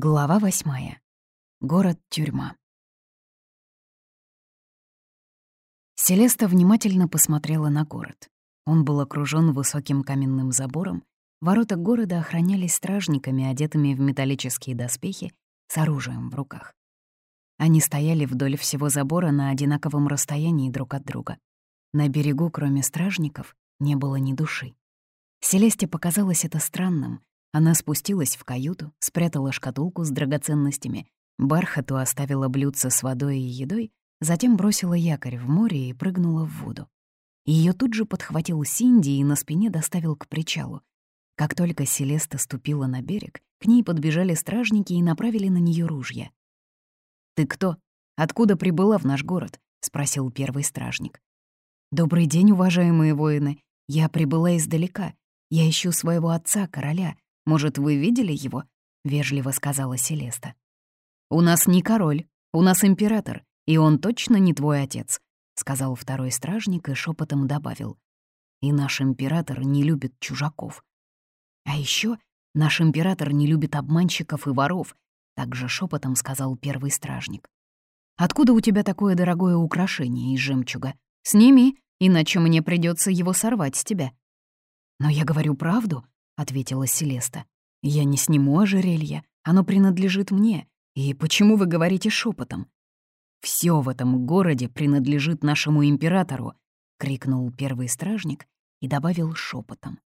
Глава восьмая. Город-тюрьма. Селеста внимательно посмотрела на город. Он был окружен высоким каменным забором. Ворота города охранялись стражниками, одетыми в металлические доспехи, с оружием в руках. Они стояли вдоль всего забора на одинаковом расстоянии друг от друга. На берегу, кроме стражников, не было ни души. Селесте показалось это странным, она спустилась в каюту, спрятала шкатулку с драгоценностями, бархату оставила блюдце с водой и едой, затем бросила якорь в море и прыгнула в воду. Ее тут же подхватил Синди и на спине доставил к причалу. Как только Селеста ступила на берег, к ней подбежали стражники и направили на нее ружья. «Ты кто? Откуда прибыла в наш город?» — спросил первый стражник. «Добрый день, уважаемые воины. Я прибыла издалека. Я ищу своего отца, короля. Может, вы видели его?» — вежливо сказала Селеста. «У нас не король, у нас император, и он точно не твой отец», — сказал второй стражник и шепотом добавил. «И наш император не любит чужаков. А еще наш император не любит обманщиков и воров», — также шепотом сказал первый стражник. «Откуда у тебя такое дорогое украшение из жемчуга? Сними, иначе мне придется его сорвать с тебя». «Но я говорю правду», ответила Селеста. «Я не сниму ожерелье, оно принадлежит мне. И почему вы говорите шепотом? Все в этом городе принадлежит нашему императору», — крикнул первый стражник и добавил шепотом.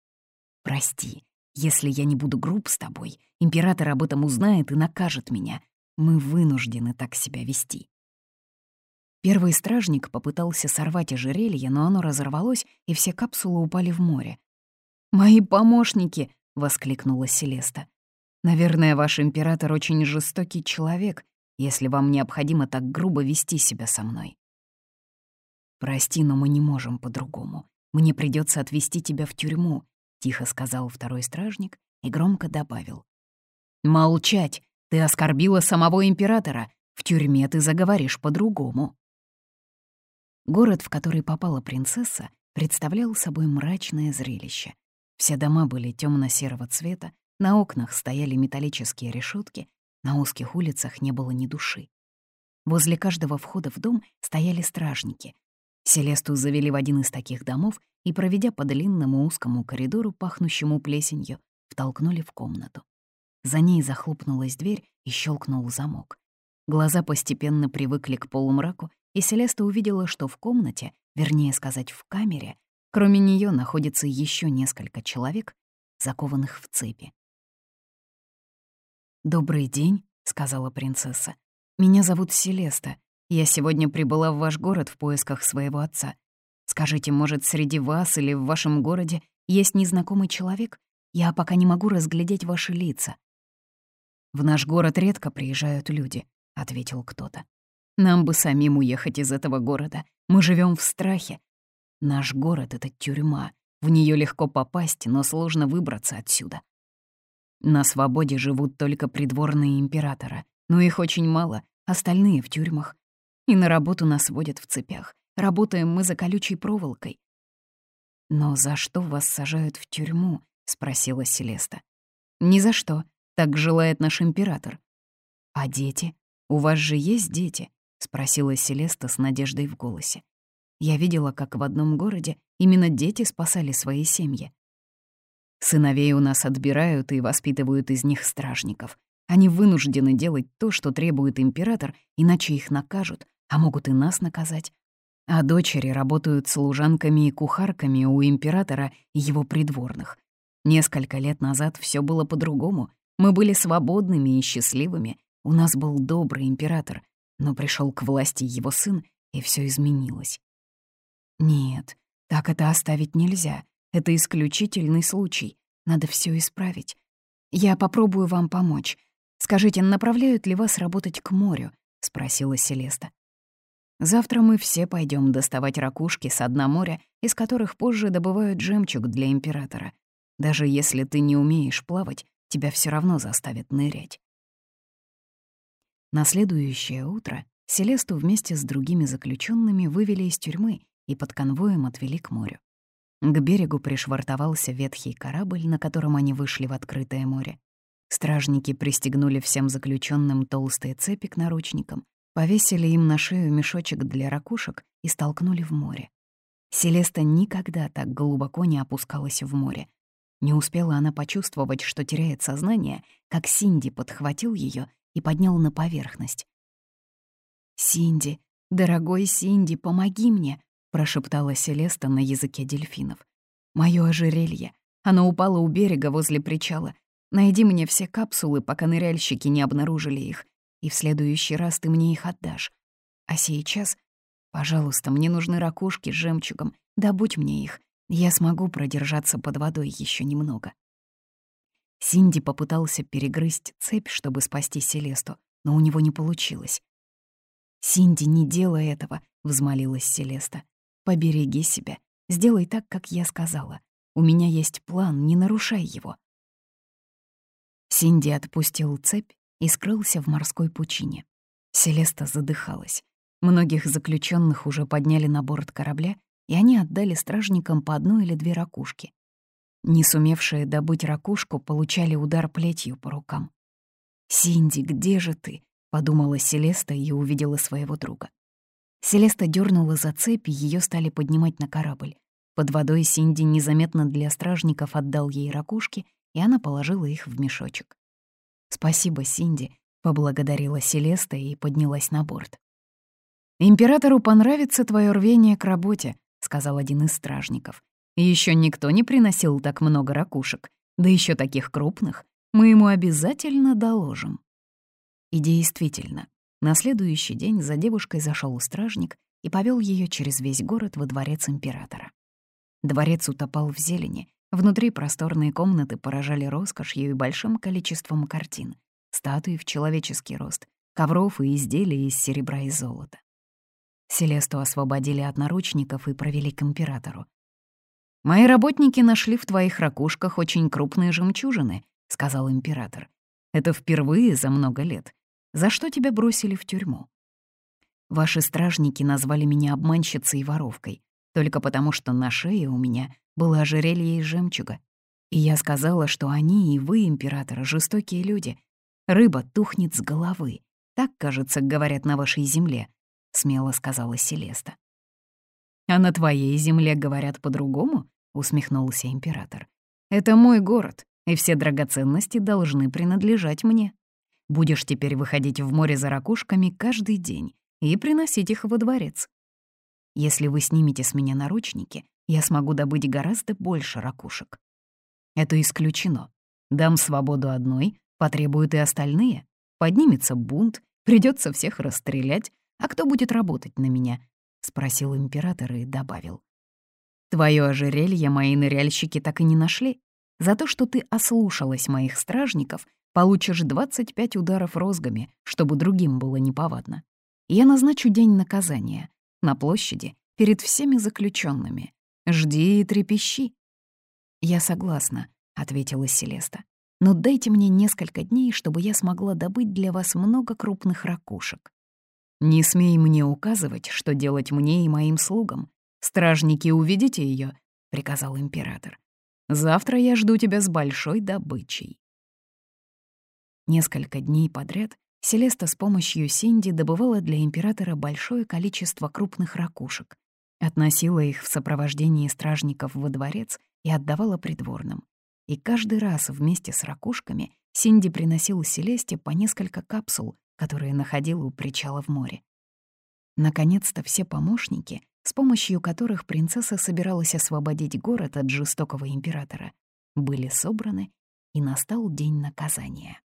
«Прости, если я не буду груб с тобой, император об этом узнает и накажет меня. Мы вынуждены так себя вести». Первый стражник попытался сорвать ожерелье, но оно разорвалось, и все капсулы упали в море. «Мои помощники!» — воскликнула Селеста. «Наверное, ваш император очень жестокий человек, если вам необходимо так грубо вести себя со мной». «Прости, но мы не можем по-другому. Мне придется отвезти тебя в тюрьму», — тихо сказал второй стражник и громко добавил. «Молчать! Ты оскорбила самого императора. В тюрьме ты заговоришь по-другому». Город, в который попала принцесса, представлял собой мрачное зрелище. Все дома были темно серого цвета, на окнах стояли металлические решетки, на узких улицах не было ни души. Возле каждого входа в дом стояли стражники. Селесту завели в один из таких домов и, проведя по длинному узкому коридору, пахнущему плесенью, втолкнули в комнату. За ней захлопнулась дверь и щелкнул замок. Глаза постепенно привыкли к полумраку, и Селеста увидела, что в комнате, вернее сказать, в камере, Кроме нее находится еще несколько человек, закованных в цепи. «Добрый день», — сказала принцесса. «Меня зовут Селеста. Я сегодня прибыла в ваш город в поисках своего отца. Скажите, может, среди вас или в вашем городе есть незнакомый человек? Я пока не могу разглядеть ваши лица». «В наш город редко приезжают люди», — ответил кто-то. «Нам бы самим уехать из этого города. Мы живем в страхе, Наш город — это тюрьма. В нее легко попасть, но сложно выбраться отсюда. На свободе живут только придворные императора, но их очень мало, остальные в тюрьмах. И на работу нас водят в цепях. Работаем мы за колючей проволокой. «Но за что вас сажают в тюрьму?» — спросила Селеста. «Ни за что. Так желает наш император». «А дети? У вас же есть дети?» — спросила Селеста с надеждой в голосе. Я видела, как в одном городе именно дети спасали свои семьи. Сыновей у нас отбирают и воспитывают из них стражников. Они вынуждены делать то, что требует император, иначе их накажут, а могут и нас наказать. А дочери работают служанками и кухарками у императора и его придворных. Несколько лет назад все было по-другому. Мы были свободными и счастливыми. У нас был добрый император, но пришел к власти его сын, и все изменилось. Нет, так это оставить нельзя. Это исключительный случай. Надо все исправить. Я попробую вам помочь. Скажите, направляют ли вас работать к морю? спросила Селеста. Завтра мы все пойдем доставать ракушки с дна моря, из которых позже добывают жемчуг для императора. Даже если ты не умеешь плавать, тебя все равно заставят нырять. На следующее утро Селесту вместе с другими заключенными вывели из тюрьмы и под конвоем отвели к морю. К берегу пришвартовался ветхий корабль, на котором они вышли в открытое море. Стражники пристегнули всем заключенным толстые цепи к наручникам, повесили им на шею мешочек для ракушек и столкнули в море. Селеста никогда так глубоко не опускалась в море. Не успела она почувствовать, что теряет сознание, как Синди подхватил ее и поднял на поверхность. «Синди, дорогой Синди, помоги мне!» — прошептала Селеста на языке дельфинов. «Моё ожерелье. Оно упало у берега возле причала. Найди мне все капсулы, пока ныряльщики не обнаружили их, и в следующий раз ты мне их отдашь. А сейчас, пожалуйста, мне нужны ракушки с жемчугом, добудь мне их, я смогу продержаться под водой еще немного». Синди попытался перегрызть цепь, чтобы спасти Селесту, но у него не получилось. «Синди, не делай этого», — взмолилась Селеста. «Побереги себя. Сделай так, как я сказала. У меня есть план, не нарушай его». Синди отпустил цепь и скрылся в морской пучине. Селеста задыхалась. Многих заключенных уже подняли на борт корабля, и они отдали стражникам по одной или две ракушки. Не сумевшие добыть ракушку, получали удар плетью по рукам. «Синди, где же ты?» — подумала Селеста и увидела своего друга. Селеста дернула за цепь, и ее стали поднимать на корабль. Под водой Синди незаметно для стражников отдал ей ракушки, и она положила их в мешочек. «Спасибо, Синди», — поблагодарила Селеста и поднялась на борт. «Императору понравится твое рвение к работе», — сказал один из стражников. Еще никто не приносил так много ракушек, да еще таких крупных. Мы ему обязательно доложим». И действительно, на следующий день за девушкой зашел стражник и повел ее через весь город во дворец императора. Дворец утопал в зелени, Внутри просторные комнаты поражали роскошью и большим количеством картин, статуи в человеческий рост, ковров и изделий из серебра и золота. Селесту освободили от наручников и провели к императору. «Мои работники нашли в твоих ракушках очень крупные жемчужины», — сказал император. «Это впервые за много лет. За что тебя бросили в тюрьму?» «Ваши стражники назвали меня обманщицей и воровкой, только потому что на шее у меня было ожерелье из жемчуга. И я сказала, что они и вы, император, жестокие люди. Рыба тухнет с головы. Так, кажется, говорят на вашей земле, — смело сказала Селеста. «А на твоей земле говорят по-другому?» — усмехнулся император. «Это мой город, и все драгоценности должны принадлежать мне. Будешь теперь выходить в море за ракушками каждый день и приносить их во дворец. Если вы снимете с меня наручники, я смогу добыть гораздо больше ракушек. Это исключено. Дам свободу одной, потребуют и остальные. Поднимется бунт, придется всех расстрелять, а кто будет работать на меня? Спросил император и добавил. Твое ожерелье мои ныряльщики так и не нашли. За то, что ты ослушалась моих стражников, получишь 25 ударов розгами, чтобы другим было неповадно. Я назначу день наказания на площади перед всеми заключенными. Жди и трепещи». «Я согласна», — ответила Селеста. «Но дайте мне несколько дней, чтобы я смогла добыть для вас много крупных ракушек. Не смей мне указывать, что делать мне и моим слугам. Стражники, увидите ее, приказал император. «Завтра я жду тебя с большой добычей». Несколько дней подряд Селеста с помощью Синди добывала для императора большое количество крупных ракушек, относила их в сопровождении стражников во дворец и отдавала придворным. И каждый раз вместе с ракушками Синди приносил Селесте по несколько капсул, которые находила у причала в море. Наконец-то все помощники, с помощью которых принцесса собиралась освободить город от жестокого императора, были собраны, и настал день наказания.